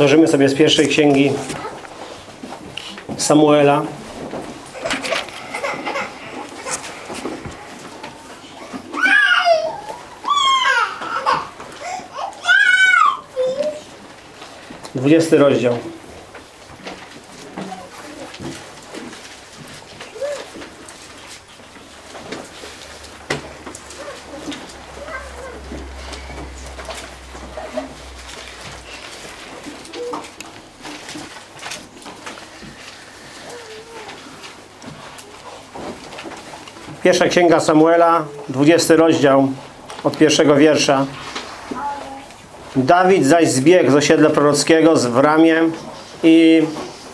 Otworzymy sobie z pierwszej księgi Samuela. Dwudziesty rozdział. Pierwsza księga Samuela, 20 rozdział od pierwszego wiersza. Dawid zaś zbiegł z osiedla prorockiego z Wramie i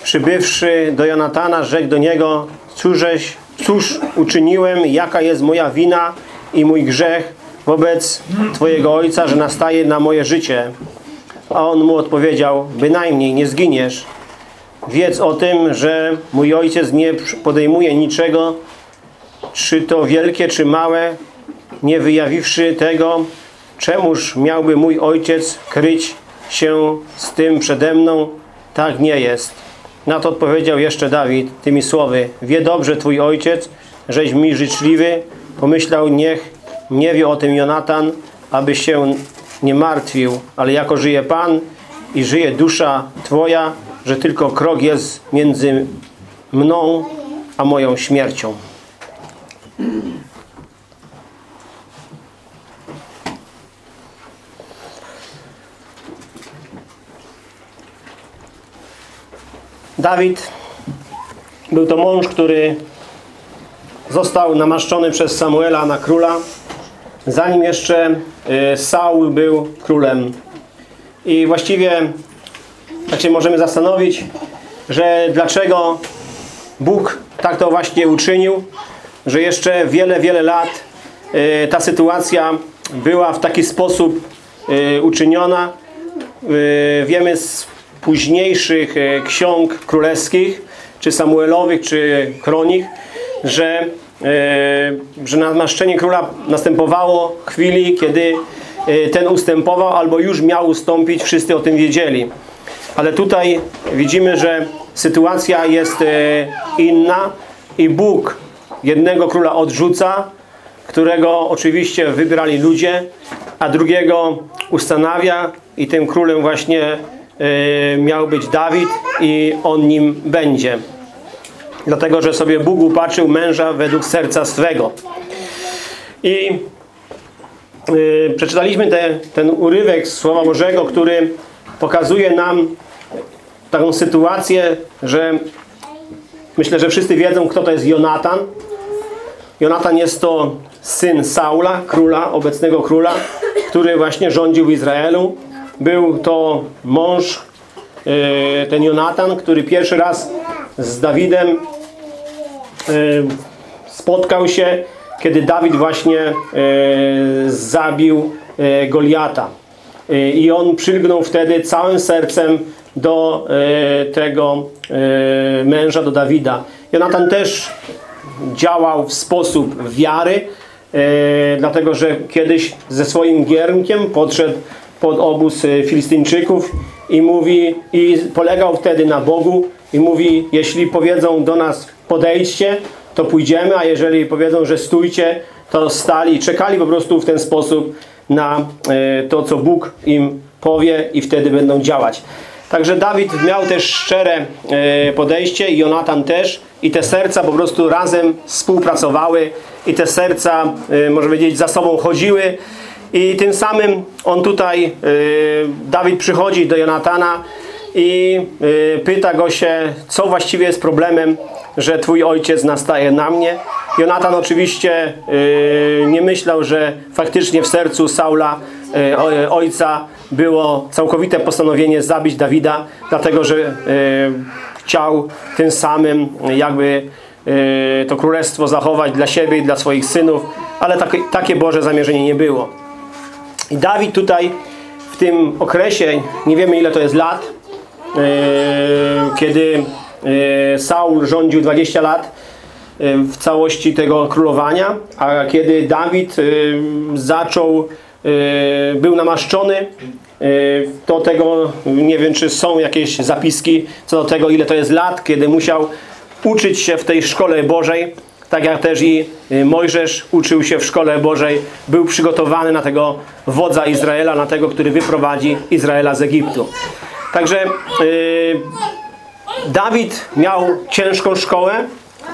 przybywszy do Jonatana, rzekł do niego Cóżeś, cóż uczyniłem, jaka jest moja wina i mój grzech wobec Twojego ojca, że nastaje na moje życie. A on mu odpowiedział, bynajmniej nie zginiesz. Wiedz o tym, że mój ojciec nie podejmuje niczego, czy to wielkie, czy małe, nie wyjawiwszy tego, czemuż miałby mój ojciec kryć się z tym przede mną? Tak nie jest. Na to odpowiedział jeszcze Dawid tymi słowy. Wie dobrze twój ojciec, żeś mi życzliwy. Pomyślał, niech nie wie o tym Jonatan, aby się nie martwił. Ale jako żyje Pan i żyje dusza Twoja, że tylko krok jest między mną a moją śmiercią. Dawid był to mąż, który został namaszczony przez Samuela na króla, zanim jeszcze y, Saul był królem. I właściwie tak się możemy zastanowić, że dlaczego Bóg tak to właśnie uczynił, że jeszcze wiele, wiele lat y, ta sytuacja była w taki sposób y, uczyniona. Wiemy z późniejszych ksiąg królewskich, czy Samuelowych, czy kronik, że, że namaszczenie króla następowało w chwili, kiedy ten ustępował albo już miał ustąpić, wszyscy o tym wiedzieli. Ale tutaj widzimy, że sytuacja jest inna i Bóg jednego króla odrzuca, którego oczywiście wybrali ludzie, a drugiego ustanawia i tym królem właśnie miał być Dawid i on nim będzie. Dlatego, że sobie Bóg upatrzył męża według serca swego. I yy, przeczytaliśmy te, ten urywek Słowa Bożego, który pokazuje nam taką sytuację, że myślę, że wszyscy wiedzą, kto to jest Jonatan. Jonatan jest to syn Saula, króla, obecnego króla, który właśnie rządził w Izraelu. Był to mąż, ten Jonatan, który pierwszy raz z Dawidem spotkał się, kiedy Dawid właśnie zabił Goliata. I on przylgnął wtedy całym sercem do tego męża, do Dawida. Jonatan też działał w sposób wiary, dlatego że kiedyś ze swoim giermkiem podszedł pod obóz Filistyńczyków i mówi, i polegał wtedy na Bogu i mówi, jeśli powiedzą do nas podejdźcie, to pójdziemy, a jeżeli powiedzą, że stójcie, to stali i czekali po prostu w ten sposób na to, co Bóg im powie i wtedy będą działać. Także Dawid miał też szczere podejście i Jonatan też i te serca po prostu razem współpracowały i te serca, może powiedzieć, za sobą chodziły i tym samym on tutaj, Dawid przychodzi do Jonatana i pyta go się, co właściwie jest problemem, że twój ojciec nastaje na mnie. Jonatan oczywiście nie myślał, że faktycznie w sercu Saula, ojca, było całkowite postanowienie zabić Dawida, dlatego że chciał tym samym jakby to królestwo zachować dla siebie i dla swoich synów, ale takie, takie Boże zamierzenie nie było. I Dawid tutaj w tym okresie, nie wiemy ile to jest lat, kiedy Saul rządził 20 lat w całości tego królowania, a kiedy Dawid zaczął, był namaszczony, y, do tego, nie wiem czy są jakieś zapiski co do tego, ile to jest lat, kiedy musiał uczyć się w tej szkole Bożej, tak jak też i y, Mojżesz uczył się w szkole Bożej, był przygotowany na tego wodza Izraela, na tego, który wyprowadzi Izraela z Egiptu. Także yy, Dawid miał ciężką szkołę,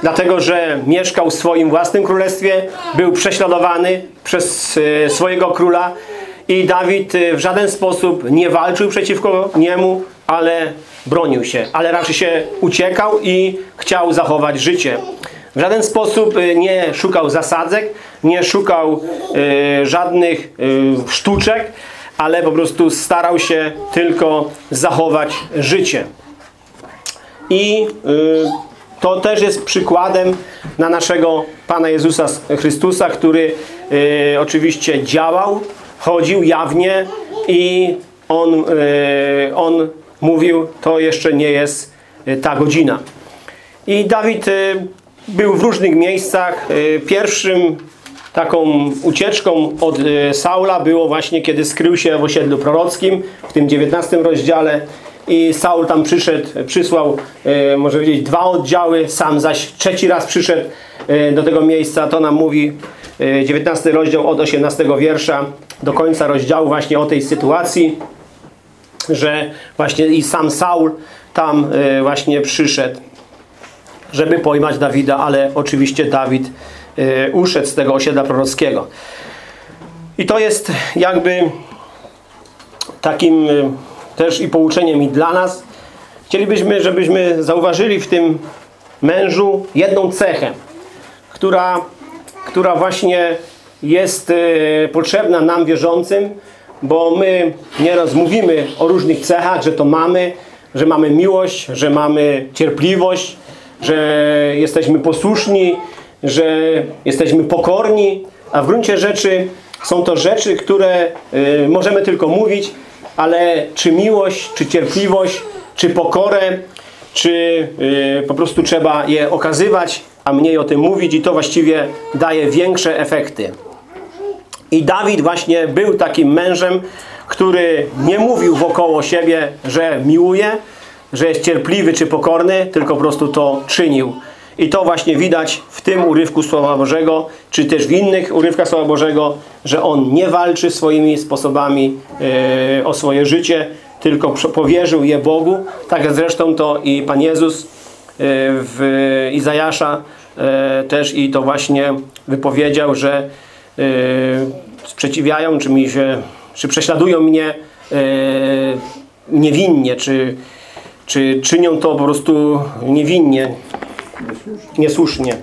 dlatego że mieszkał w swoim własnym królestwie, był prześladowany przez e, swojego króla i Dawid e, w żaden sposób nie walczył przeciwko niemu, ale bronił się, ale raczej się uciekał i chciał zachować życie. W żaden sposób e, nie szukał zasadzek, nie szukał żadnych sztuczek, ale po prostu starał się tylko zachować życie. I to też jest przykładem na naszego Pana Jezusa Chrystusa, który y, oczywiście działał, chodził jawnie i on, y, on mówił, to jeszcze nie jest y, ta godzina. I Dawid y, był w różnych miejscach. Pierwszym taką ucieczką od Saula było właśnie, kiedy skrył się w osiedlu prorockim, w tym 19 rozdziale i Saul tam przyszedł, przysłał, e, może powiedzieć, dwa oddziały, sam zaś trzeci raz przyszedł e, do tego miejsca. To nam mówi e, 19 rozdział od 18 wiersza do końca rozdziału właśnie o tej sytuacji, że właśnie i sam Saul tam e, właśnie przyszedł, żeby pojmać Dawida, ale oczywiście Dawid e, uszedł z tego osiedla prorockiego. I to jest jakby takim e, też i pouczeniem i dla nas. Chcielibyśmy, żebyśmy zauważyli w tym mężu jedną cechę, która, która właśnie jest e, potrzebna nam wierzącym, bo my nieraz mówimy o różnych cechach, że to mamy, że mamy miłość, że mamy cierpliwość, że jesteśmy posłuszni, że jesteśmy pokorni, a w gruncie rzeczy są to rzeczy, które e, możemy tylko mówić, ale czy miłość, czy cierpliwość, czy pokorę, czy yy, po prostu trzeba je okazywać, a mniej o tym mówić i to właściwie daje większe efekty. I Dawid właśnie był takim mężem, który nie mówił wokoło siebie, że miłuje, że jest cierpliwy czy pokorny, tylko po prostu to czynił. I to właśnie widać w tym urywku Słowa Bożego, czy też w innych urywkach Słowa Bożego, że on nie walczy swoimi sposobami e, o swoje życie, tylko powierzył je Bogu. Tak zresztą to i Pan Jezus e, w Izajasza e, też i to właśnie wypowiedział, że sprzeciwiają, czy mi się, czy prześladują mnie niewinnie, czy, czy czynią to po prostu niewinnie, niesłusznie.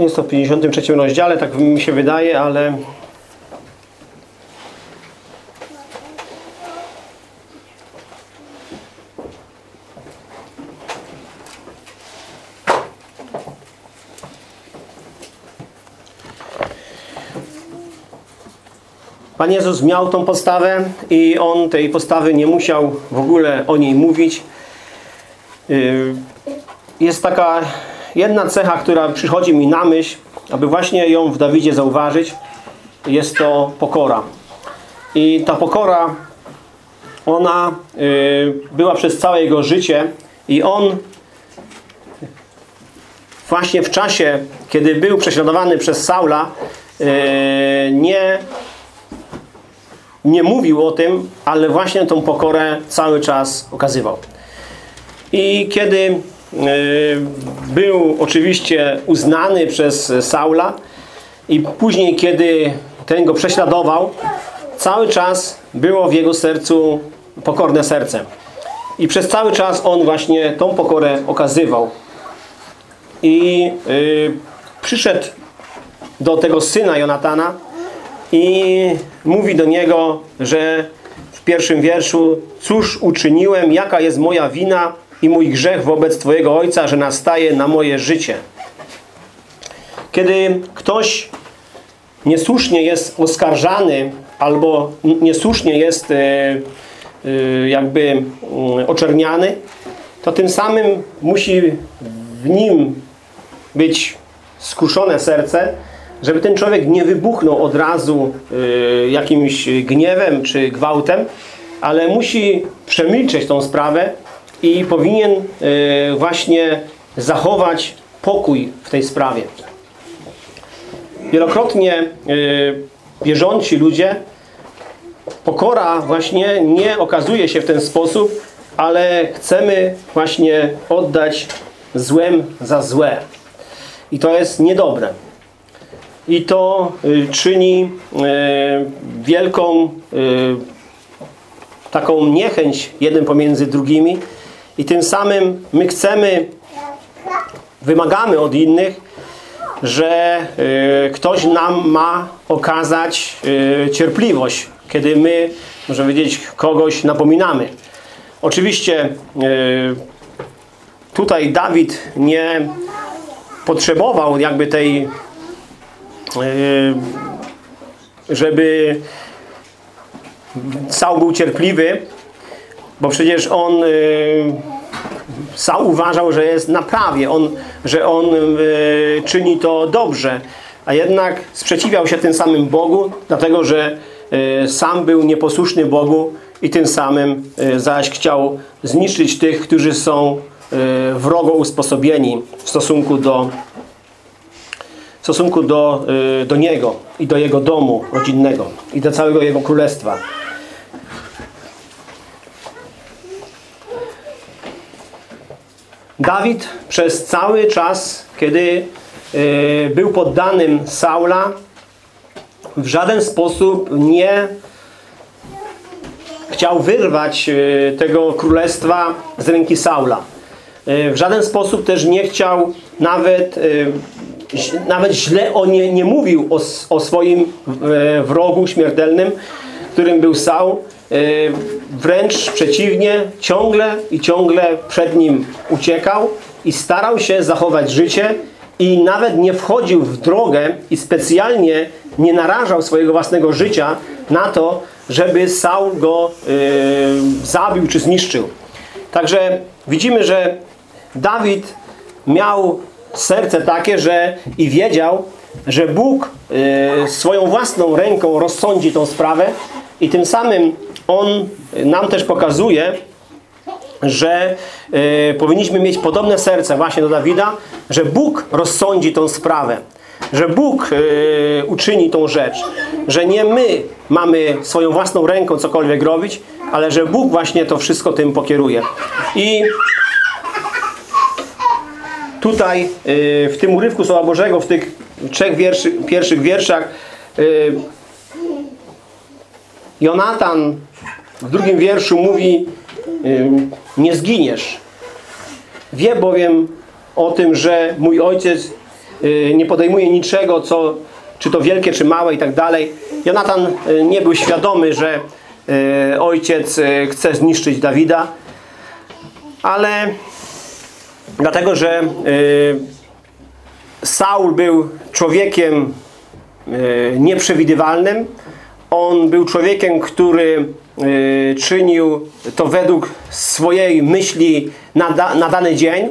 Jest to w 53 rozdziale, tak mi się wydaje, ale Pan Jezus miał tą postawę i On tej postawy nie musiał w ogóle o niej mówić. Yy, Jest taka jedna cecha, która przychodzi mi na myśl, aby właśnie ją w Dawidzie zauważyć. Jest to pokora. I ta pokora, ona yy, była przez całe jego życie i on właśnie w czasie, kiedy był prześladowany przez Saula, yy, nie nie mówił o tym, ale właśnie tą pokorę cały czas okazywał. I kiedy y, był oczywiście uznany przez Saula i później kiedy ten go prześladował, cały czas było w jego sercu pokorne serce. I przez cały czas on właśnie tą pokorę okazywał. I y, przyszedł do tego syna Jonatana i mówi do niego, że w pierwszym wierszu Cóż uczyniłem, jaka jest moja wina i mój grzech wobec Twojego Ojca, że nastaje na moje życie. Kiedy ktoś niesłusznie jest oskarżany albo niesłusznie jest e, e, jakby mm, oczerniany, to tym samym musi w nim być skruszone serce, żeby ten człowiek nie wybuchnął od razu e, jakimś gniewem czy gwałtem, ale musi przemilczeć tą sprawę i powinien właśnie zachować pokój w tej sprawie. Wielokrotnie wierzący ludzie pokora właśnie nie okazuje się w ten sposób, ale chcemy właśnie oddać złem za złe. I to jest niedobre. I to y, czyni wielką taką niechęć jeden pomiędzy drugimi i tym samym my chcemy, wymagamy od innych, że ktoś nam ma okazać cierpliwość kiedy my, możemy powiedzieć, kogoś napominamy. Oczywiście e, tutaj Dawid nie potrzebował jakby tej, e, żeby Saul był cierpliwy, bo przecież on e, Saul uważał, że jest na prawie, on, że on czyni to dobrze, a jednak sprzeciwiał się tym samym Bogu, dlatego że E, sam był nieposłuszny Bogu i tym samym e, zaś chciał zniszczyć tych, którzy są wrogo usposobieni w stosunku do w stosunku do, do Niego i do Jego domu rodzinnego i do całego Jego królestwa. Dawid przez cały czas, kiedy był poddanym Saula, w żaden sposób nie chciał wyrwać e, tego królestwa z ręki Saula. E, w żaden sposób też nie chciał nawet, e, nawet źle o nie, nie mówił o, o swoim wrogu śmiertelnym, którym był Saul. Wręcz przeciwnie, ciągle i ciągle przed nim uciekał i starał się zachować życie i nawet nie wchodził w drogę i specjalnie nie narażał swojego własnego życia na to, żeby Saul go yy, zabił czy zniszczył. Także widzimy, że Dawid miał serce takie, że i wiedział, że Bóg yy, swoją własną ręką rozsądzi tą sprawę i tym samym On nam też pokazuje, że y, powinniśmy mieć podobne serce właśnie do Dawida, że Bóg rozsądzi tą sprawę, że Bóg y, uczyni tą rzecz, że nie my mamy swoją własną ręką cokolwiek robić, ale że Bóg właśnie to wszystko tym pokieruje. I tutaj y, w tym urywku Słowa Bożego, w tych trzech wierszy, pierwszych wierszach Jonatan w drugim wierszu mówi nie zginiesz. Wie bowiem o tym, że mój ojciec y, nie podejmuje niczego, co, czy to wielkie, czy małe i tak dalej. Jonatan y, nie był świadomy, że y, ojciec chce zniszczyć Dawida, ale dlatego, że Saul był człowiekiem nieprzewidywalnym, on był człowiekiem, który y, czynił to według swojej myśli na, da, na dany dzień.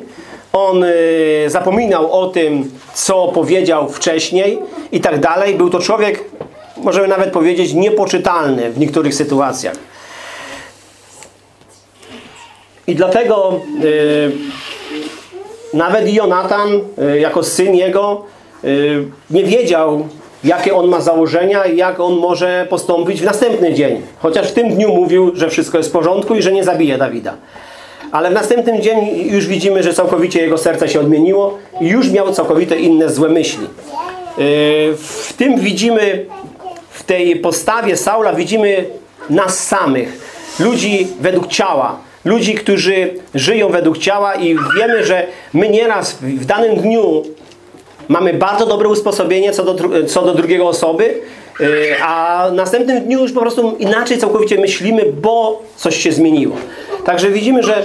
On y, zapominał o tym, co powiedział wcześniej i tak dalej. Był to człowiek, możemy nawet powiedzieć, niepoczytalny w niektórych sytuacjach. I dlatego y, nawet Jonatan, y, jako syn jego, y, nie wiedział, jakie on ma założenia i jak on może postąpić w następny dzień. Chociaż w tym dniu mówił, że wszystko jest w porządku i że nie zabije Dawida. Ale w następnym dzień już widzimy, że całkowicie jego serce się odmieniło i już miał całkowite inne złe myśli. Yy, w tym widzimy tej postawie Saula widzimy nas samych. Ludzi według ciała. Ludzi, którzy żyją według ciała i wiemy, że my nieraz w danym dniu mamy bardzo dobre usposobienie co do, co do drugiej osoby, yy, a w następnym dniu już po prostu inaczej całkowicie myślimy, bo coś się zmieniło. Także widzimy, że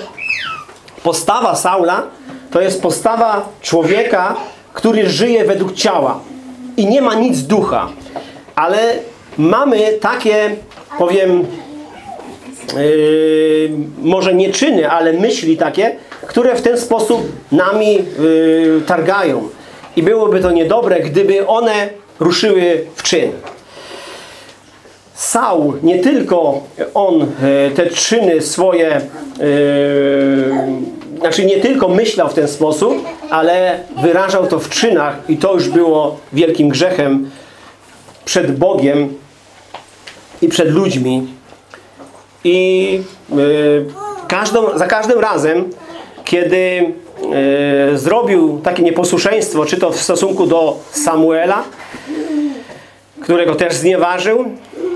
postawa Saula to jest postawa człowieka, który żyje według ciała i nie ma nic ducha. Ale mamy takie, powiem, yy, może nie czyny, ale myśli takie, które w ten sposób nami yy, targają. I byłoby to niedobre, gdyby one ruszyły w czyn. Saul, nie tylko on e, te czyny swoje, e, znaczy nie tylko myślał w ten sposób, ale wyrażał to w czynach i to już było wielkim grzechem przed Bogiem i przed ludźmi. I e, każdą, za każdym razem, kiedy zrobił takie nieposłuszeństwo, czy to w stosunku do Samuela, którego też znieważył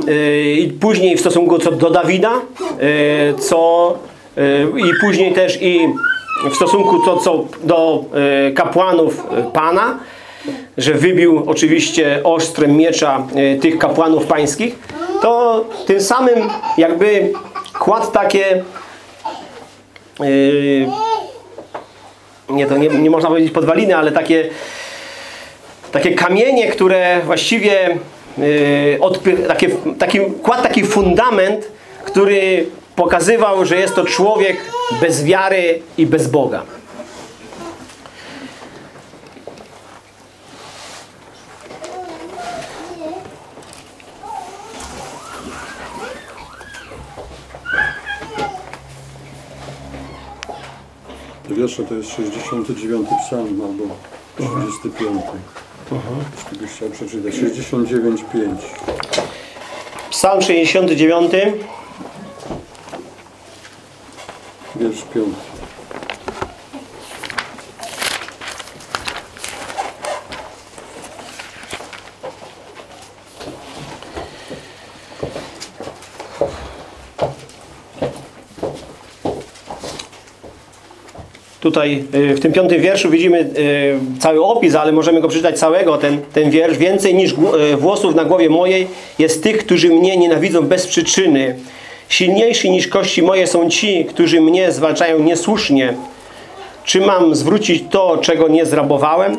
yy, i później w stosunku co do Dawida yy, co i później też i w stosunku to, co do kapłanów Pana że wybił oczywiście ostrem miecza tych kapłanów pańskich to tym samym jakby kładł takie nie, to nie, nie można powiedzieć podwaliny, ale takie takie kamienie, które właściwie yy, odpy, takie, taki, kładł taki fundament, który pokazywał, że jest to człowiek bez wiary i bez Boga. Te wiersze to jest 69 psalm albo 35. Jeśli byś chciał przeczytać. 69, 5. Psalm 69, Wiersz 5. Tutaj y, w tym piątym wierszu widzimy y, cały opis, ale możemy go przeczytać całego, ten, ten wiersz. Więcej niż y, włosów na głowie mojej jest tych, którzy mnie nienawidzą bez przyczyny. Silniejsi niż kości moje są ci, którzy mnie zwalczają niesłusznie. Czy mam zwrócić to, czego nie zrabowałem?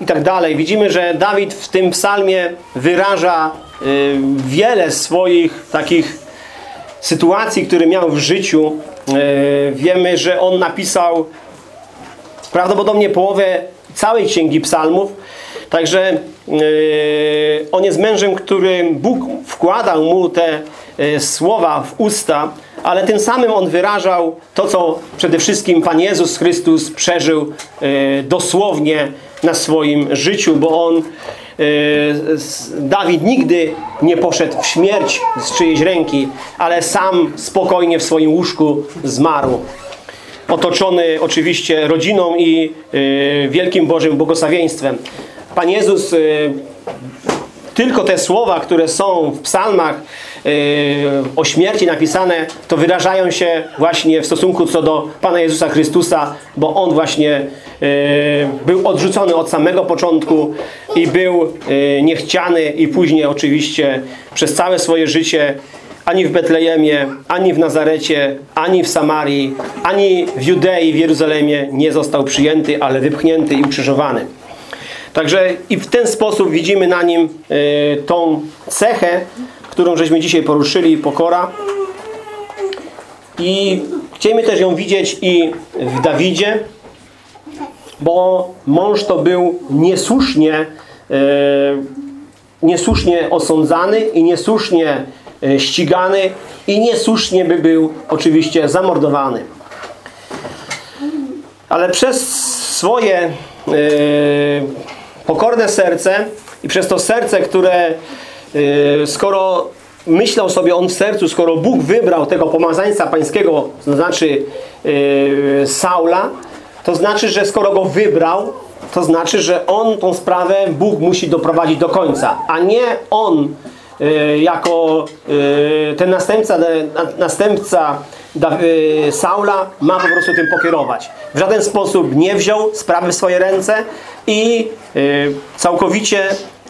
I tak dalej. Widzimy, że Dawid w tym psalmie wyraża wiele swoich takich sytuacji, które miał w życiu. E, Wiemy, że on napisał prawdopodobnie połowę całej księgi psalmów. Także e, on jest mężem, którym Bóg wkładał mu te e, słowa w usta, ale tym samym on wyrażał to, co przede wszystkim Pan Jezus Chrystus przeżył dosłownie na swoim życiu, bo on Dawid nigdy nie poszedł w śmierć z czyjejś ręki, ale sam spokojnie w swoim łóżku zmarł. Otoczony oczywiście rodziną i yy, wielkim Bożym błogosławieństwem. Pan Jezus yy, tylko te słowa, które są w psalmach o śmierci napisane, to wyrażają się właśnie w stosunku co do Pana Jezusa Chrystusa, bo On właśnie był odrzucony od samego początku i był yy, niechciany i później oczywiście przez całe swoje życie ani w Betlejemie, ani w Nazarecie, ani w Samarii, ani w Judei, w Jeruzalemie nie został przyjęty, ale wypchnięty i ukrzyżowany. Także i w ten sposób widzimy na nim y, tą cechę, którą żeśmy dzisiaj poruszyli, pokora. I chcielibyśmy też ją widzieć i w Dawidzie, bo mąż to był niesłusznie, y, niesłusznie osądzany i niesłusznie y, ścigany i niesłusznie by był oczywiście zamordowany. Ale przez swoje yy, pokorne serce i przez to serce, które yy, skoro myślał sobie on w sercu, skoro Bóg wybrał tego pomazańca pańskiego, to znaczy yy, Saula, to znaczy, że skoro go wybrał, to znaczy, że on tą sprawę Bóg musi doprowadzić do końca, a nie on e, jako e, ten następca, na- następca Da- e, Saula ma po prostu tym pokierować. W żaden sposób nie wziął sprawy w swoje ręce i e, całkowicie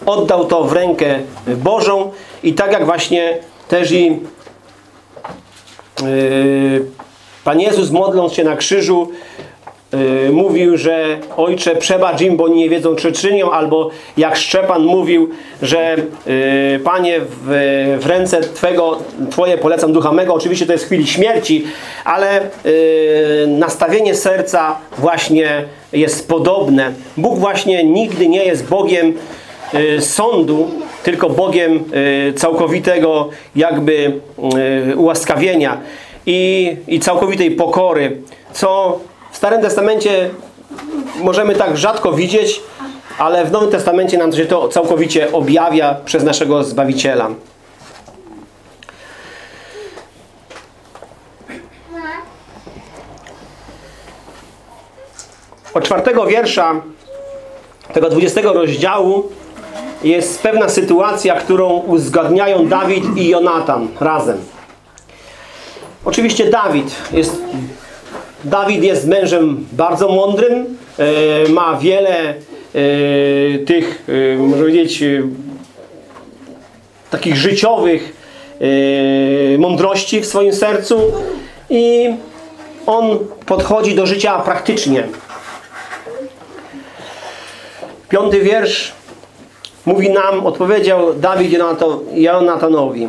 oddał to w rękę Bożą i tak jak właśnie też i Yy, Pan Jezus modląc się na krzyżu yy, mówił, że Ojcze przebacz im, bo nie wiedzą czy czynią, albo jak Szczepan mówił, że yy, Panie w, w ręce Twego, Twoje polecam ducha mego, oczywiście to jest w chwili śmierci, ale yy, nastawienie serca właśnie jest podobne. Bóg właśnie nigdy nie jest Bogiem y, sądu, tylko Bogiem y, całkowitego jakby y, ułaskawienia i, i całkowitej pokory, co w Starym Testamencie możemy tak rzadko widzieć, ale w Nowym Testamencie nam się to całkowicie objawia przez naszego Zbawiciela. Od czwartego wiersza tego 20 rozdziału jest pewna sytuacja, którą uzgadniają Dawid i Jonatan razem. Oczywiście Dawid jest, Dawid jest mężem bardzo mądrym, e, ma wiele e, tych, e, można powiedzieć, takich życiowych mądrości w swoim sercu i on podchodzi do życia praktycznie. Piąty wiersz mówi nam, odpowiedział Dawid Jonatanowi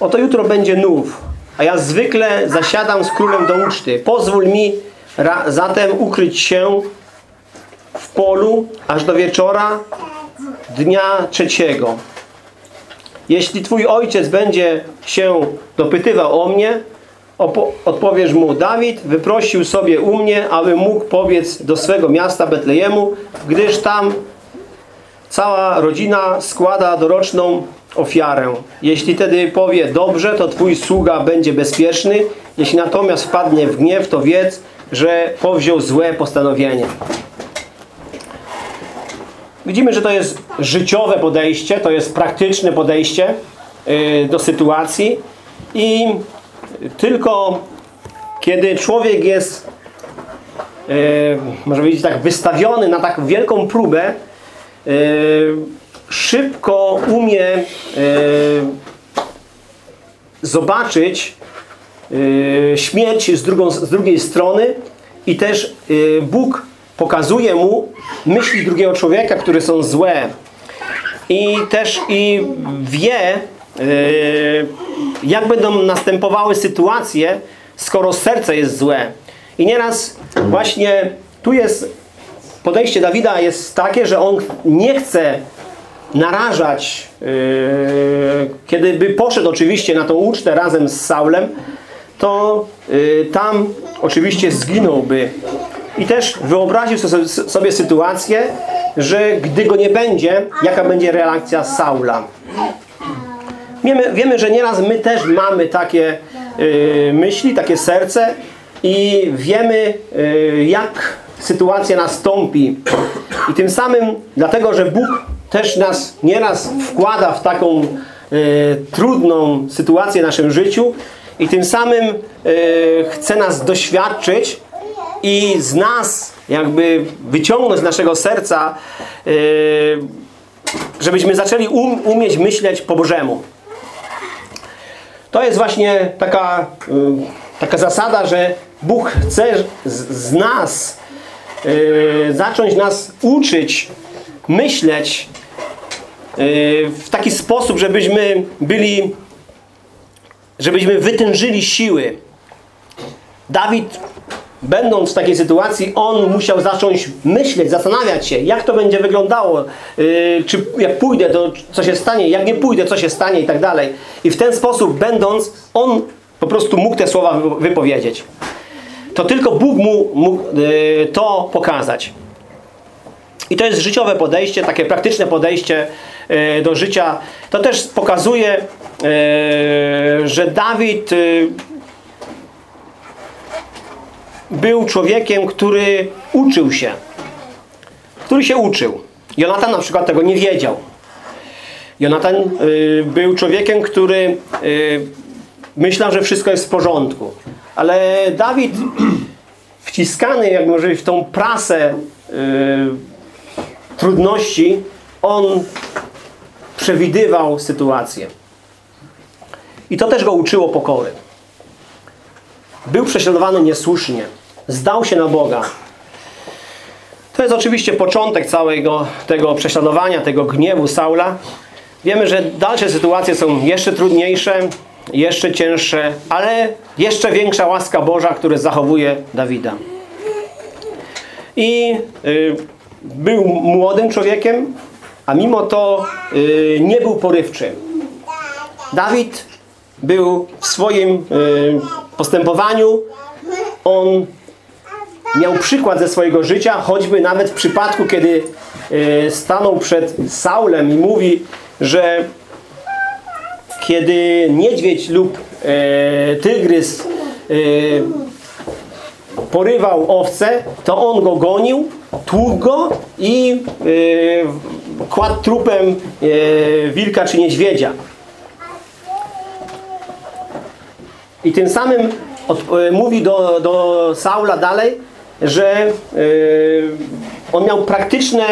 Oto jutro będzie nów, a ja zwykle zasiadam z królem do uczty. Pozwól mi zatem ukryć się w polu aż do wieczora dnia trzeciego. Jeśli twój ojciec będzie się dopytywał o mnie, odpowiesz mu, Dawid wyprosił sobie u mnie, aby mógł pobiec do swego miasta Betlejemu, gdyż tam cała rodzina składa doroczną ofiarę. Jeśli tedy powie dobrze, to twój sługa będzie bezpieczny. Jeśli natomiast wpadnie w gniew, to wiedz, że powziął złe postanowienie. Widzimy, że to jest życiowe podejście, to jest praktyczne podejście y, do sytuacji i tylko kiedy człowiek jest e, może powiedzieć tak, wystawiony na tak wielką próbę, e, szybko umie e, zobaczyć e, śmierć z, drugą, z drugiej strony i też e, Bóg pokazuje mu myśli drugiego człowieka, które są złe. I też i wie, e, jak będą następowały sytuacje, skoro serce jest złe. I nieraz właśnie tu jest podejście Dawida jest takie, że on nie chce narażać, yy, kiedy by poszedł oczywiście na tą ucztę razem z Saulem, to yy, tam oczywiście zginąłby. I też wyobraził so- sobie sytuację, że gdy go nie będzie, jaka będzie reakcja Saula. Wiemy, wiemy, że nieraz my też mamy takie y, myśli, takie serce i wiemy, jak sytuacja nastąpi. I tym samym, dlatego, że Bóg też nas nieraz wkłada w taką y, trudną sytuację w naszym życiu i tym samym y, chce nas doświadczyć i z nas jakby wyciągnąć z naszego serca, y, żebyśmy zaczęli um, umieć myśleć po Bożemu. To jest właśnie taka, taka zasada, że Bóg chce z, z nas zacząć nas uczyć, myśleć w taki sposób, żebyśmy byli, żebyśmy wytężyli siły. Dawid, będąc w takiej sytuacji, on musiał zacząć myśleć, zastanawiać się, jak to będzie wyglądało, yy, czy jak pójdę, to co się stanie, jak nie pójdę, co się stanie i tak dalej. I w ten sposób, będąc, on po prostu mógł te słowa wypo- wypowiedzieć. To tylko Bóg mu mógł yy, to pokazać. I to jest życiowe podejście, takie praktyczne podejście yy, do życia. To też pokazuje, yy, że Dawid yy, był człowiekiem, który uczył się. Który się uczył. Jonatan na przykład tego nie wiedział. Jonatan y, był człowiekiem, który myślał, że wszystko jest w porządku. Ale Dawid wciskany jak może w tą prasę trudności, on przewidywał sytuację. I to też go uczyło pokory. Był prześladowany niesłusznie. Zdał się na Boga. To jest oczywiście początek całego tego prześladowania, tego gniewu Saula. Wiemy, że dalsze sytuacje są jeszcze trudniejsze, jeszcze cięższe, ale jeszcze większa łaska Boża, która zachowuje Dawida. I y, był młodym człowiekiem, a mimo to y, nie był porywczy. Dawid był w swoim y, postępowaniu, on miał przykład ze swojego życia, choćby nawet w przypadku, kiedy y, stanął przed Saulem i mówi, że kiedy niedźwiedź lub e, tygrys e, porywał owce, to on go gonił, tłukł go i e, kładł trupem e, wilka czy niedźwiedzia. I tym samym od, e, mówi do, do Saula dalej, że e, on miał praktyczne,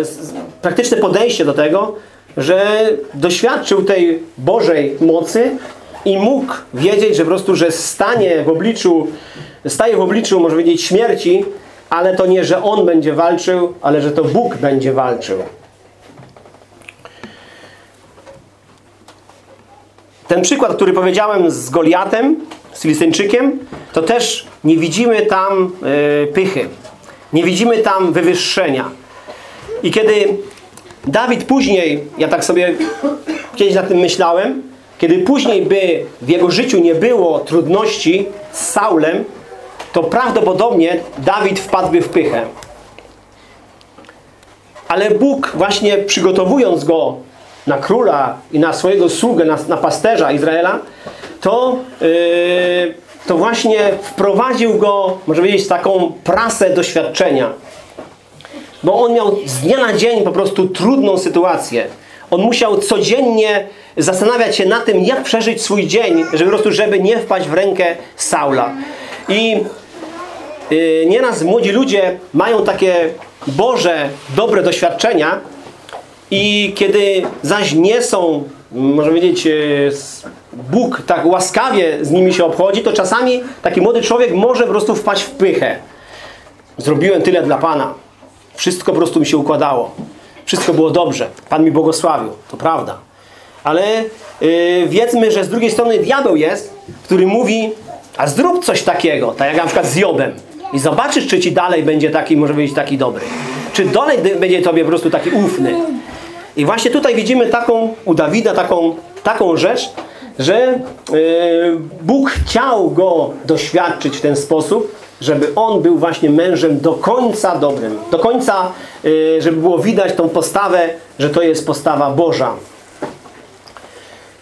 s- praktyczne podejście do tego, że doświadczył tej Bożej mocy i mógł wiedzieć, że po prostu, że stanie w obliczu, staje w obliczu, może powiedzieć, śmierci, ale to nie, że on będzie walczył, ale że to Bóg będzie walczył. Ten przykład, który powiedziałem z Goliatem, z Filistyńczykiem, to też nie widzimy tam e, pychy. Nie widzimy tam wywyższenia. I kiedy Dawid później, ja tak sobie kiedyś nad tym myślałem, kiedy później by w jego życiu nie było trudności z Saulem, to prawdopodobnie Dawid wpadłby w pychę. Ale Bóg właśnie przygotowując go na króla i na swojego sługę, na, na pasterza Izraela, to, yy, to właśnie wprowadził go, może powiedzieć, taką prasę doświadczenia. Bo on miał z dnia na dzień po prostu trudną sytuację. On musiał codziennie zastanawiać się na tym, jak przeżyć swój dzień, żeby po prostu, żeby nie wpaść w rękę Saula. I yy, nieraz młodzi ludzie mają takie Boże, dobre doświadczenia i kiedy zaś nie są, można powiedzieć, s- Bóg tak łaskawie z nimi się obchodzi, to czasami taki młody człowiek może po prostu wpaść w pychę. Zrobiłem tyle dla Pana. Wszystko po prostu mi się układało. Wszystko było dobrze. Pan mi błogosławił. To prawda. Ale yy, wiedzmy, że z drugiej strony diabeł jest, który mówi, a zrób coś takiego, tak jak na przykład z Jobem. I zobaczysz, czy ci dalej będzie taki, może być taki dobry. Czy dalej będzie tobie po prostu taki ufny. I właśnie tutaj widzimy taką, u Dawida taką, taką rzecz, że yy, Bóg chciał go doświadczyć w ten sposób, żeby on był właśnie mężem do końca dobrym. Do końca, yy, żeby było widać tą postawę, że to jest postawa Boża.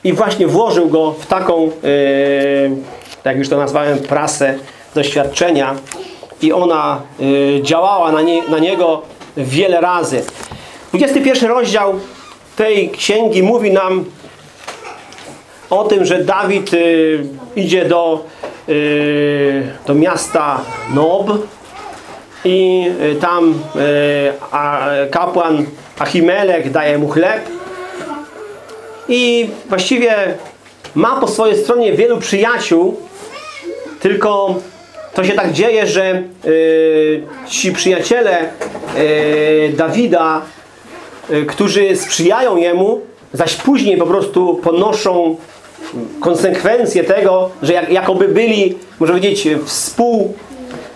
I właśnie włożył go w taką, yy, jak już to nazwałem, prasę doświadczenia i ona yy, działała na, nie, na niego wiele razy. 21 rozdział tej księgi mówi nam o tym, że Dawid y, idzie do, y, do miasta Nob i y, tam y, kapłan Achimelech daje mu chleb i właściwie ma po swojej stronie wielu przyjaciół, tylko to się tak dzieje, że y, ci przyjaciele y, Dawida, y, którzy sprzyjają jemu, zaś później po prostu ponoszą konsekwencje tego, że jak, jakoby byli, można powiedzieć, współ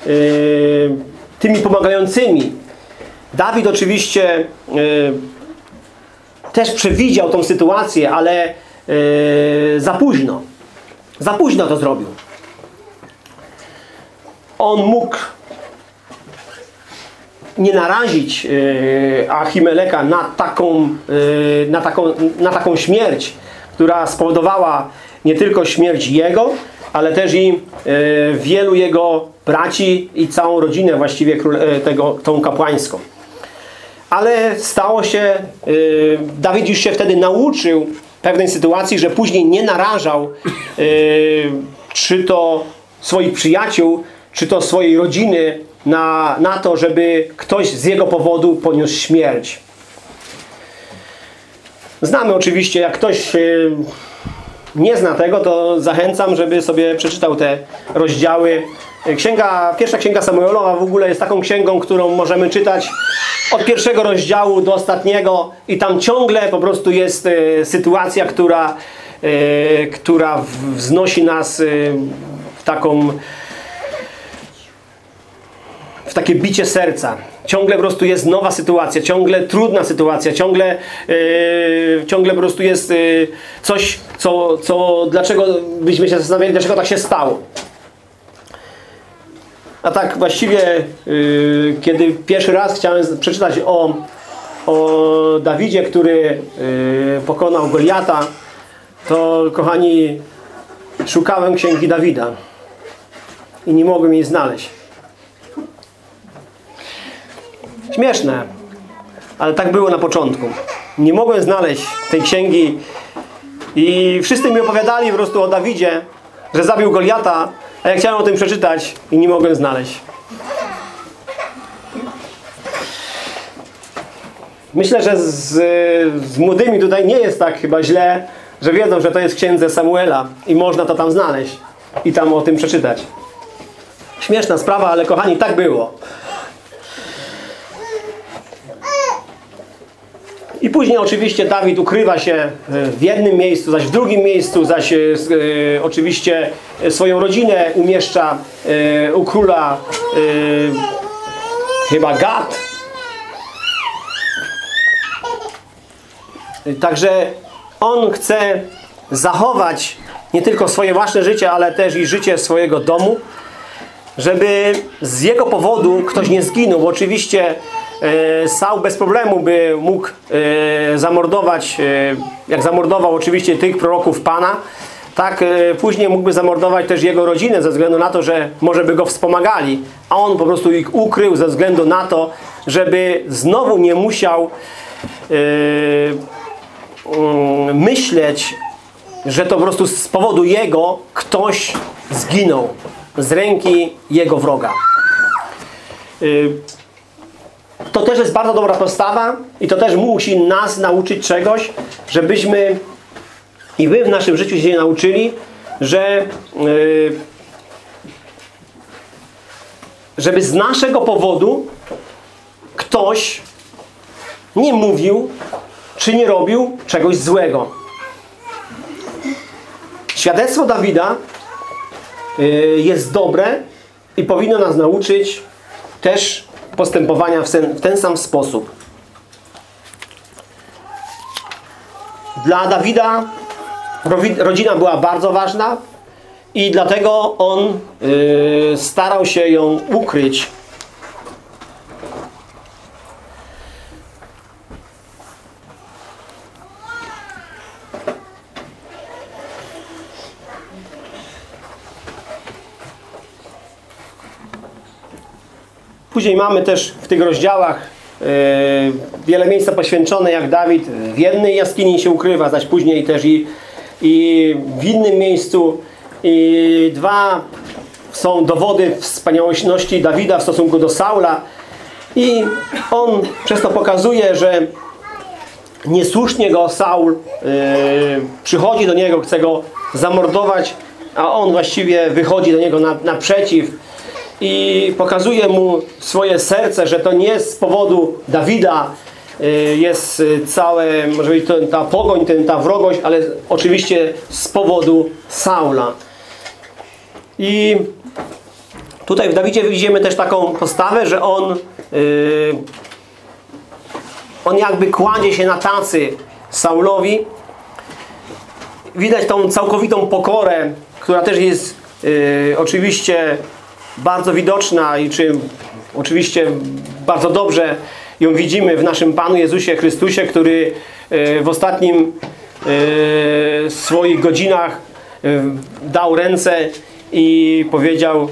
y, tymi pomagającymi. Dawid oczywiście y, też przewidział tą sytuację, ale y, za późno. Za późno to zrobił. On mógł nie narazić y, Achimeleka na taką, y, na, taką, na taką śmierć, która spowodowała nie tylko śmierć jego, ale też i y, wielu jego braci i całą rodzinę właściwie tego, tą kapłańską. ale stało się, Dawid już się wtedy nauczył pewnej sytuacji, że później nie narażał czy to swoich przyjaciół, czy to swojej rodziny na, na to, żeby ktoś z jego powodu poniósł śmierć. Znamy oczywiście, jak ktoś y, nie zna tego, to zachęcam, żeby sobie przeczytał te rozdziały. Księga, pierwsza księga Samuelowa w ogóle jest taką księgą, którą możemy czytać od pierwszego rozdziału do ostatniego i tam ciągle po prostu jest e, sytuacja, która, e, która wznosi nas w taką w takie bicie serca. Ciągle po prostu jest nowa sytuacja, ciągle trudna sytuacja, ciągle, yy, ciągle po prostu jest yy, coś, co, co, dlaczego byśmy się zastanawiali, dlaczego tak się stało. A tak właściwie, yy, kiedy pierwszy raz chciałem przeczytać o, o Dawidzie, który pokonał Goliata, to kochani, szukałem księgi Dawida i nie mogłem jej znaleźć. Śmieszne, ale tak było na początku. Nie mogłem znaleźć tej księgi i wszyscy mi opowiadali po prostu o Dawidzie, że zabił Goliata, a ja chciałem o tym przeczytać i nie mogłem znaleźć. Myślę, że z, z młodymi tutaj nie jest tak chyba źle, że wiedzą, że to jest księdze Samuela i można to tam znaleźć i tam o tym przeczytać. Śmieszna sprawa, ale kochani, tak było. I później oczywiście Dawid ukrywa się e, w jednym miejscu, zaś w drugim miejscu, zaś e, e, oczywiście swoją rodzinę umieszcza e, u króla e, chyba Gad. Także on chce zachować nie tylko swoje własne życie, ale też i życie swojego domu żeby z jego powodu ktoś nie zginął, bo oczywiście Saul bez problemu by mógł e, zamordować, e, jak zamordował oczywiście tych proroków Pana, tak e, później mógłby zamordować też jego rodzinę ze względu na to, że może by go wspomagali, a on po prostu ich ukrył ze względu na to, żeby znowu nie musiał e, mm, myśleć, że to po prostu z powodu jego ktoś zginął z ręki jego wroga. To też jest bardzo dobra postawa i to też musi nas nauczyć czegoś, żebyśmy i wy w naszym życiu się nauczyli, że y, żeby z naszego powodu ktoś nie mówił czy nie robił czegoś złego. Świadectwo Dawida y, jest dobre i powinno nas nauczyć też postępowania w ten, w ten sam sposób. Dla Dawida rodzina była bardzo ważna i dlatego on y, starał się ją ukryć. Później mamy też w tych rozdziałach e, wiele miejsca poświęcone, jak Dawid w jednej jaskini się ukrywa, zaś później też i, i w innym miejscu. I dwa są dowody wspaniałości Dawida w stosunku do Saula. I on przez to pokazuje, że niesłusznie go Saul e, przychodzi do niego, chce go zamordować, a on właściwie wychodzi do niego na, naprzeciw i pokazuje mu swoje serce, że to nie z powodu Dawida y, jest y, całe, może być to, ta pogoń, ten, ta wrogość, ale oczywiście z powodu Saula. I tutaj w Dawidzie widzimy też taką postawę, że on y, on jakby kładzie się na tacy Saulowi. Widać tą całkowitą pokorę, która też jest y, oczywiście bardzo widoczna i czy oczywiście bardzo dobrze ją widzimy w naszym Panu Jezusie Chrystusie, który y, w ostatnim y, swoich godzinach y, dał ręce i powiedział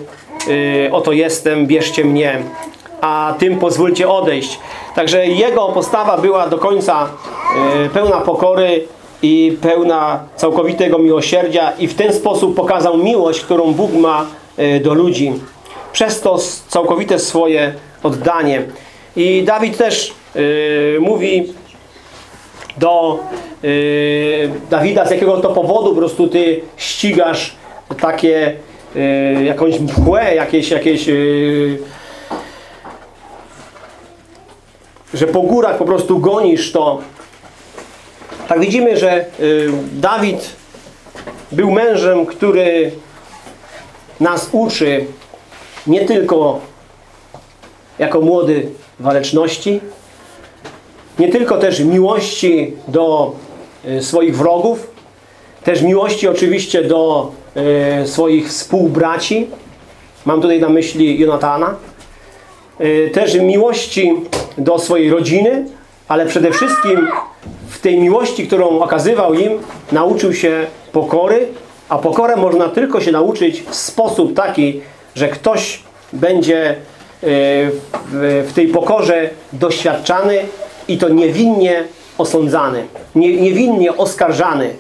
oto jestem, bierzcie mnie, a tym pozwólcie odejść. Także jego postawa była do końca e, pełna pokory i pełna całkowitego miłosierdzia i w ten sposób pokazał miłość, którą Bóg ma e, do ludzi. Przez to całkowite swoje oddanie. I Dawid też e, mówi do y, Dawida, z jakiego to powodu po prostu ty ścigasz takie jakąś mchłę, jakieś, jakieś że po górach po prostu gonisz to. Tak widzimy, że Dawid był mężem, który nas uczy nie tylko jako młody waleczności, nie tylko też miłości do y, swoich wrogów, też miłości oczywiście do y, swoich współbraci. Mam tutaj na myśli Jonatana. Y, też miłości do swojej rodziny, ale przede wszystkim w tej miłości, którą okazywał im, nauczył się pokory, a pokorę można tylko się nauczyć w sposób taki, że ktoś będzie y, w, tej pokorze doświadczany i to niewinnie osądzany, nie, niewinnie oskarżany.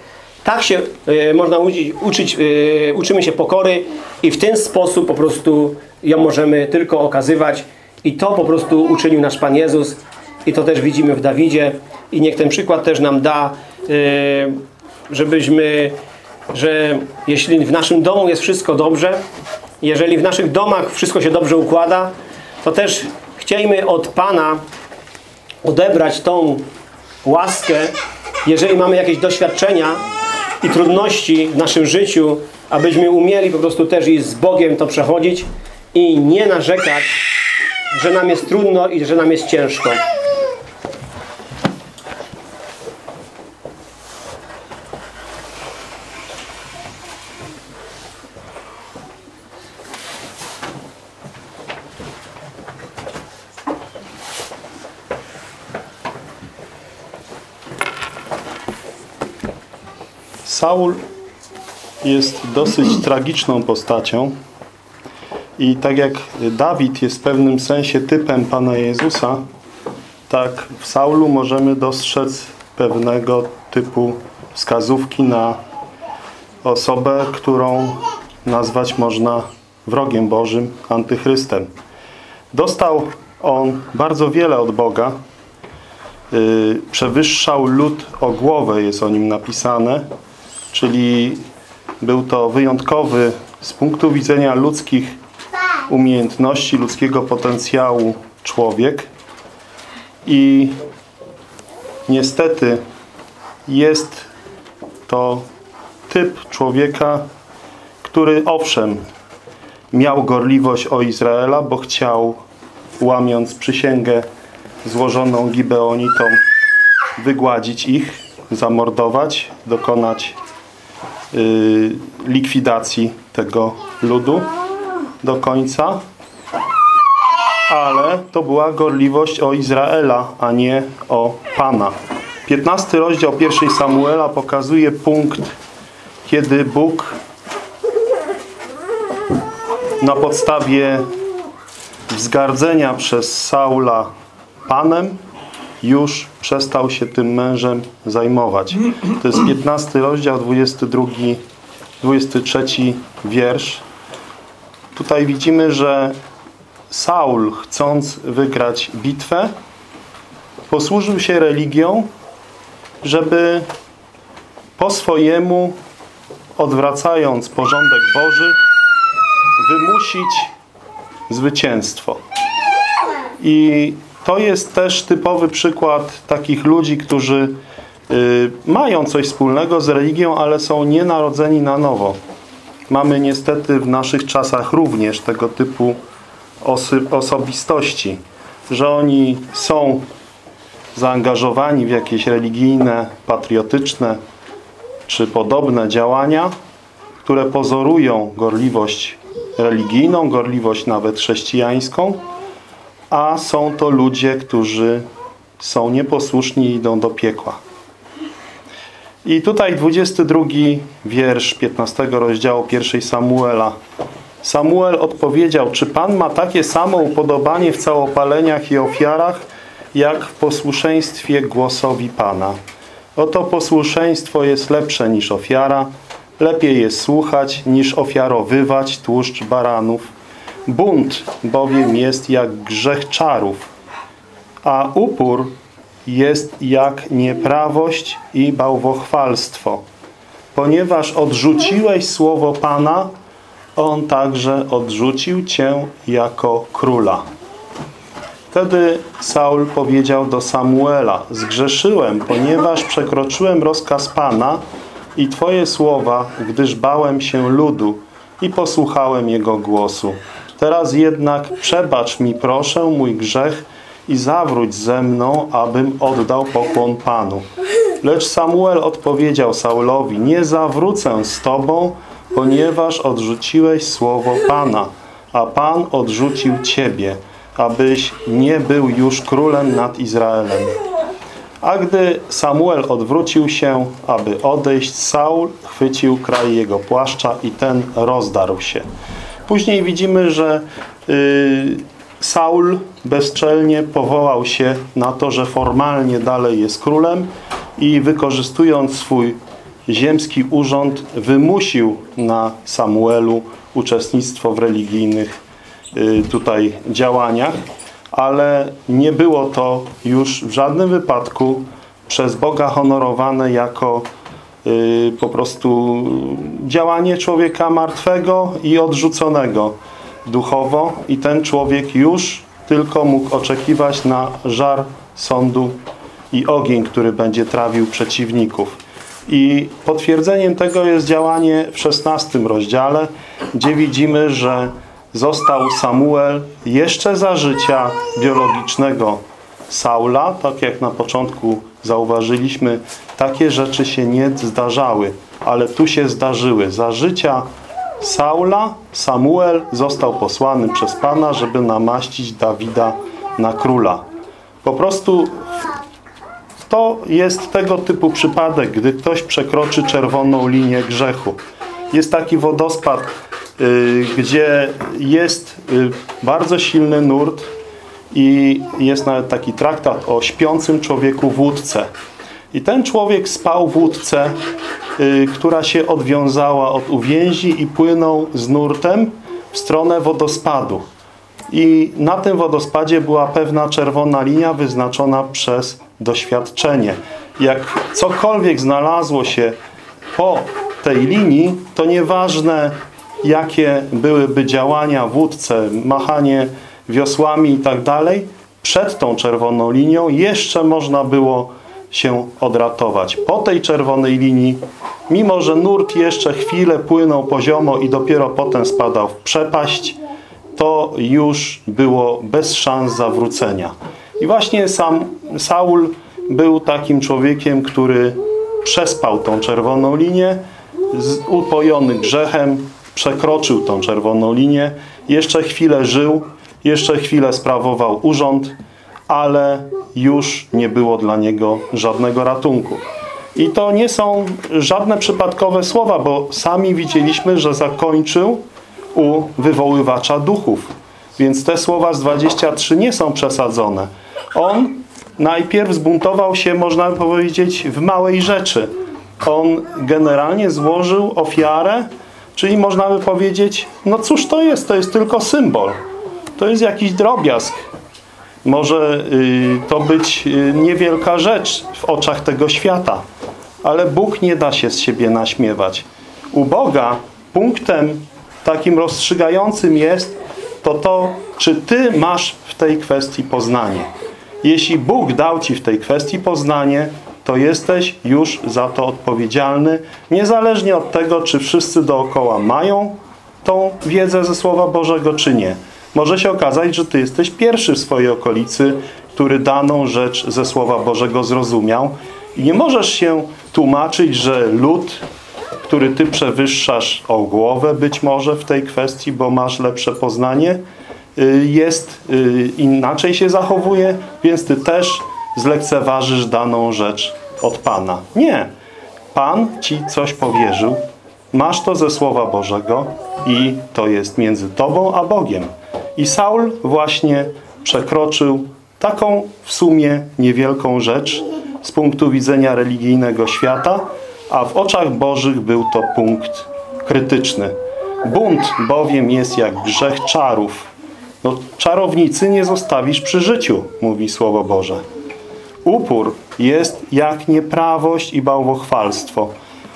Tak się y, można uczyć, uczyć y, uczymy się pokory i w ten sposób po prostu ją możemy tylko okazywać. I to po prostu uczynił nasz Pan Jezus. I to też widzimy w Dawidzie. I niech ten przykład też nam da, żebyśmy, że jeśli w naszym domu jest wszystko dobrze, jeżeli w naszych domach wszystko się dobrze układa, to też chciejmy od Pana odebrać tą łaskę, jeżeli mamy jakieś doświadczenia i trudności w naszym życiu, abyśmy umieli po prostu też i z Bogiem to przechodzić i nie narzekać, że nam jest trudno i że nam jest ciężko. Saul jest dosyć tragiczną postacią i tak jak Dawid jest w pewnym sensie typem Pana Jezusa, tak w Saulu możemy dostrzec pewnego typu wskazówki na osobę, którą nazwać można wrogiem Bożym, antychrystem. Dostał on bardzo wiele od Boga, Yy, przewyższał lud o głowę, jest o nim napisane, czyli był to wyjątkowy z punktu widzenia ludzkich umiejętności, ludzkiego potencjału człowiek. I niestety jest to typ człowieka, który owszem miał gorliwość o Izraela, bo chciał łamiąc przysięgę złożoną Gibeonitom wygładzić ich, zamordować, dokonać likwidacji tego ludu do końca. Ale to była gorliwość o Izraela, a nie o Pana. 15 rozdział pierwszej Samuela pokazuje punkt, kiedy Bóg na podstawie wzgardzenia przez Saula Panem już przestał się tym mężem zajmować. To jest 15 rozdział, 22, 23 wiersz. Tutaj widzimy, że Saul, chcąc wygrać bitwę, posłużył się religią, żeby po swojemu, odwracając porządek Boży, wymusić zwycięstwo. I to jest też typowy przykład takich ludzi, którzy y, mają coś wspólnego z religią, ale są nienarodzeni na nowo. Mamy niestety w naszych czasach również tego typu osobistości, że oni są zaangażowani w jakieś religijne, patriotyczne czy podobne działania, które pozorują gorliwość religijną, gorliwość nawet chrześcijańską, a są to ludzie, którzy są nieposłuszni i idą do piekła. I tutaj 22 wiersz 15 rozdziału 1 Samuela. Samuel odpowiedział, czy Pan ma takie samo upodobanie w całopaleniach i ofiarach, jak w posłuszeństwie głosowi Pana. Oto posłuszeństwo jest lepsze niż ofiara, lepiej jest słuchać niż ofiarowywać tłuszcz baranów. Bunt bowiem jest jak grzech czarów, a upór jest jak nieprawość i bałwochwalstwo. Ponieważ odrzuciłeś słowo Pana, On także odrzucił Cię jako króla. Wtedy Saul powiedział do Samuela, zgrzeszyłem, ponieważ przekroczyłem rozkaz Pana i Twoje słowa, gdyż bałem się ludu i posłuchałem jego głosu. Teraz jednak przebacz mi proszę mój grzech i zawróć ze mną, abym oddał pokłon Panu. Lecz Samuel odpowiedział Saulowi, nie zawrócę z Tobą, ponieważ odrzuciłeś słowo Pana, a Pan odrzucił Ciebie, abyś nie był już królem nad Izraelem. A gdy Samuel odwrócił się, aby odejść, Saul chwycił kraj jego płaszcza i ten rozdarł się. Później widzimy, że y, Saul bezczelnie powołał się na to, że formalnie dalej jest królem i wykorzystując swój ziemski urząd wymusił na Samuelu uczestnictwo w religijnych y, tutaj działaniach, ale nie było to już w żadnym wypadku przez Boga honorowane jako po prostu działanie człowieka martwego i odrzuconego duchowo i ten człowiek już tylko mógł oczekiwać na żar sądu i ogień, który będzie trawił przeciwników. I potwierdzeniem tego jest działanie w 16 rozdziale, gdzie widzimy, że został Samuel jeszcze za życia biologicznego Saula, tak jak na początku zauważyliśmy, takie rzeczy się nie zdarzały, ale tu się zdarzyły. Za życia Saula Samuel został posłany przez Pana, żeby namaścić Dawida na króla. Po prostu to jest tego typu przypadek, gdy ktoś przekroczy czerwoną linię grzechu. Jest taki wodospad, y, gdzie jest y, bardzo silny nurt i jest nawet taki traktat o śpiącym człowieku w. I ten człowiek spał w łódce, y, która się odwiązała od uwięzi i płynął z nurtem w stronę wodospadu. I na tym wodospadzie była pewna czerwona linia wyznaczona przez doświadczenie. Jak cokolwiek znalazło się po tej linii, to nieważne jakie byłyby działania w łódce, machanie wiosłami i tak dalej, przed tą czerwoną linią jeszcze można było się odratować. Po tej czerwonej linii, mimo że nurt jeszcze chwilę płynął poziomo i dopiero potem spadał w przepaść, to już było bez szans zawrócenia. I właśnie sam Saul był takim człowiekiem, który przespał tą czerwoną linię, upojony grzechem, przekroczył tą czerwoną linię, jeszcze chwilę żył, jeszcze chwilę sprawował urząd, ale już nie było dla niego żadnego ratunku. I to nie są żadne przypadkowe słowa, bo sami widzieliśmy, że zakończył u wywoływacza duchów. Więc te słowa z 23 nie są przesadzone. On najpierw zbuntował się, można powiedzieć, w małej rzeczy. On generalnie złożył ofiarę, czyli można by powiedzieć, no cóż to jest? To jest tylko symbol. To jest jakiś drobiazg. Może y, to być y, niewielka rzecz w oczach tego świata, ale Bóg nie da się z siebie naśmiewać. U Boga punktem takim rozstrzygającym jest to to, czy Ty masz w tej kwestii poznanie. Jeśli Bóg dał Ci w tej kwestii poznanie, to jesteś już za to odpowiedzialny, niezależnie od tego, czy wszyscy dookoła mają tą wiedzę ze Słowa Bożego, czy nie. Może się okazać, że Ty jesteś pierwszy w swojej okolicy, który daną rzecz ze Słowa Bożego zrozumiał i nie możesz się tłumaczyć, że lud, który Ty przewyższasz o głowę być może w tej kwestii, bo masz lepsze poznanie, y, jest y, inaczej się zachowuje, więc Ty też zlekceważysz daną rzecz od Pana. Nie. Pan Ci coś powierzył, masz to ze Słowa Bożego i to jest między Tobą a Bogiem. I Saul właśnie przekroczył taką w sumie niewielką rzecz z punktu widzenia religijnego świata, a w oczach Bożych był to punkt krytyczny. Bunt bowiem jest jak grzech czarów. No, czarownicy nie zostawisz przy życiu, mówi Słowo Boże. Upór jest jak nieprawość i bałwochwalstwo.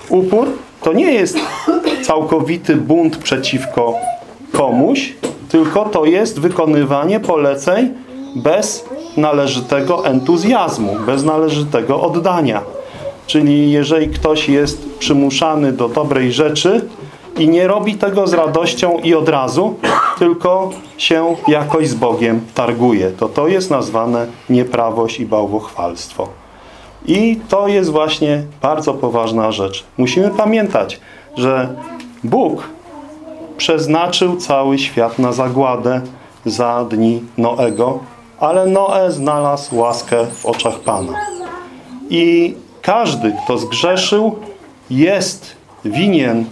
Upór to nie jest całkowity bunt przeciwko komuś, tylko to jest wykonywanie poleceń bez należytego entuzjazmu, bez należytego oddania. Czyli jeżeli ktoś jest przymuszany do dobrej rzeczy i nie robi tego z radością i od razu, tylko się jakoś z Bogiem targuje, to to jest nazwane nieprawość i bałwochwalstwo. I to jest właśnie bardzo poważna rzecz. Musimy pamiętać, że Bóg przeznaczył cały świat na zagładę za dni Noego, ale Noe znalazł łaskę w oczach Pana. I każdy, kto zgrzeszył, jest winien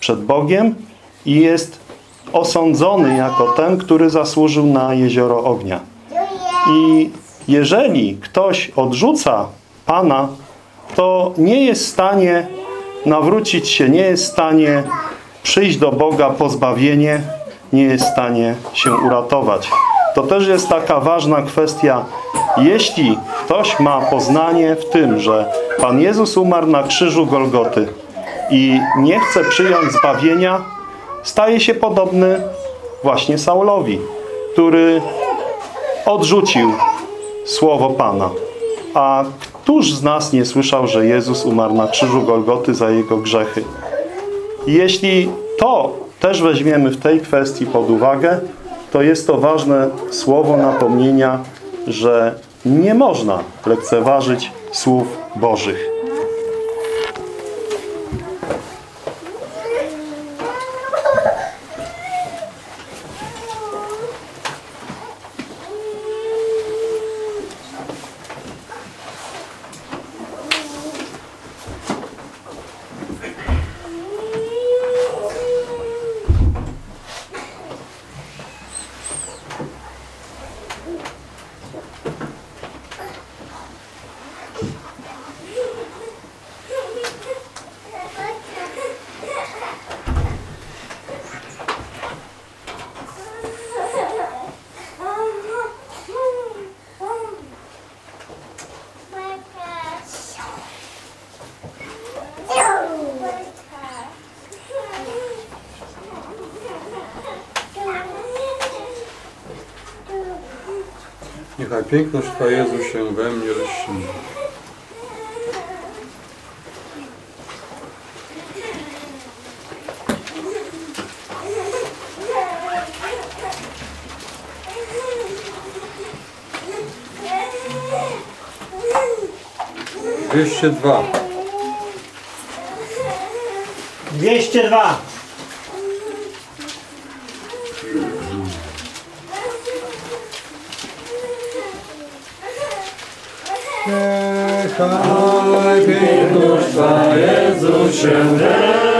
przed Bogiem i jest osądzony jako ten, który zasłużył na jezioro ognia. I jeżeli ktoś odrzuca Pana, to nie jest w stanie nawrócić się, nie jest w stanie przyjść do Boga po zbawienie, nie jest w stanie się uratować. To też jest taka ważna kwestia. Jeśli ktoś ma poznanie w tym, że Pan Jezus umarł na krzyżu Golgoty i nie chce przyjąć zbawienia, staje się podobny właśnie Saulowi, który odrzucił słowo Pana. A któż z nas nie słyszał, że Jezus umarł na krzyżu Golgoty za jego grzechy? Jeśli to też weźmiemy w tej kwestii pod uwagę, to jest to ważne słowo napomnienia, że nie można lekceważyć słów Bożych. Piękność Twa Jezu się we mnie lśni. Dwieście dwa. 202. Niechaj פֿאַיב אין דעם שאַזוכן דר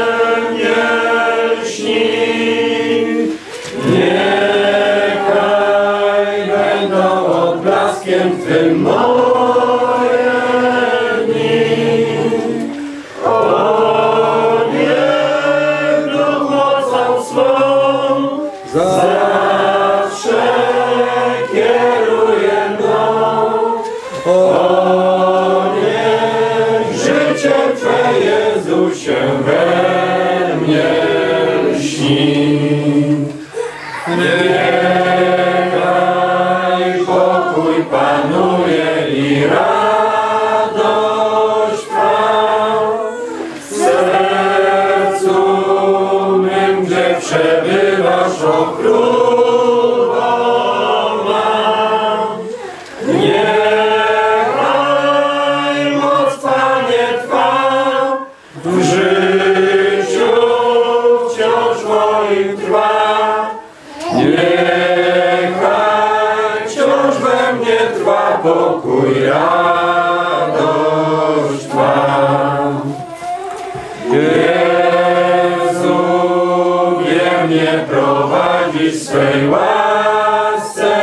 swej łasce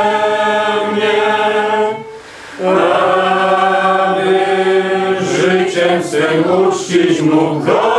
mnie, aby życiem swym uczcić mógł go.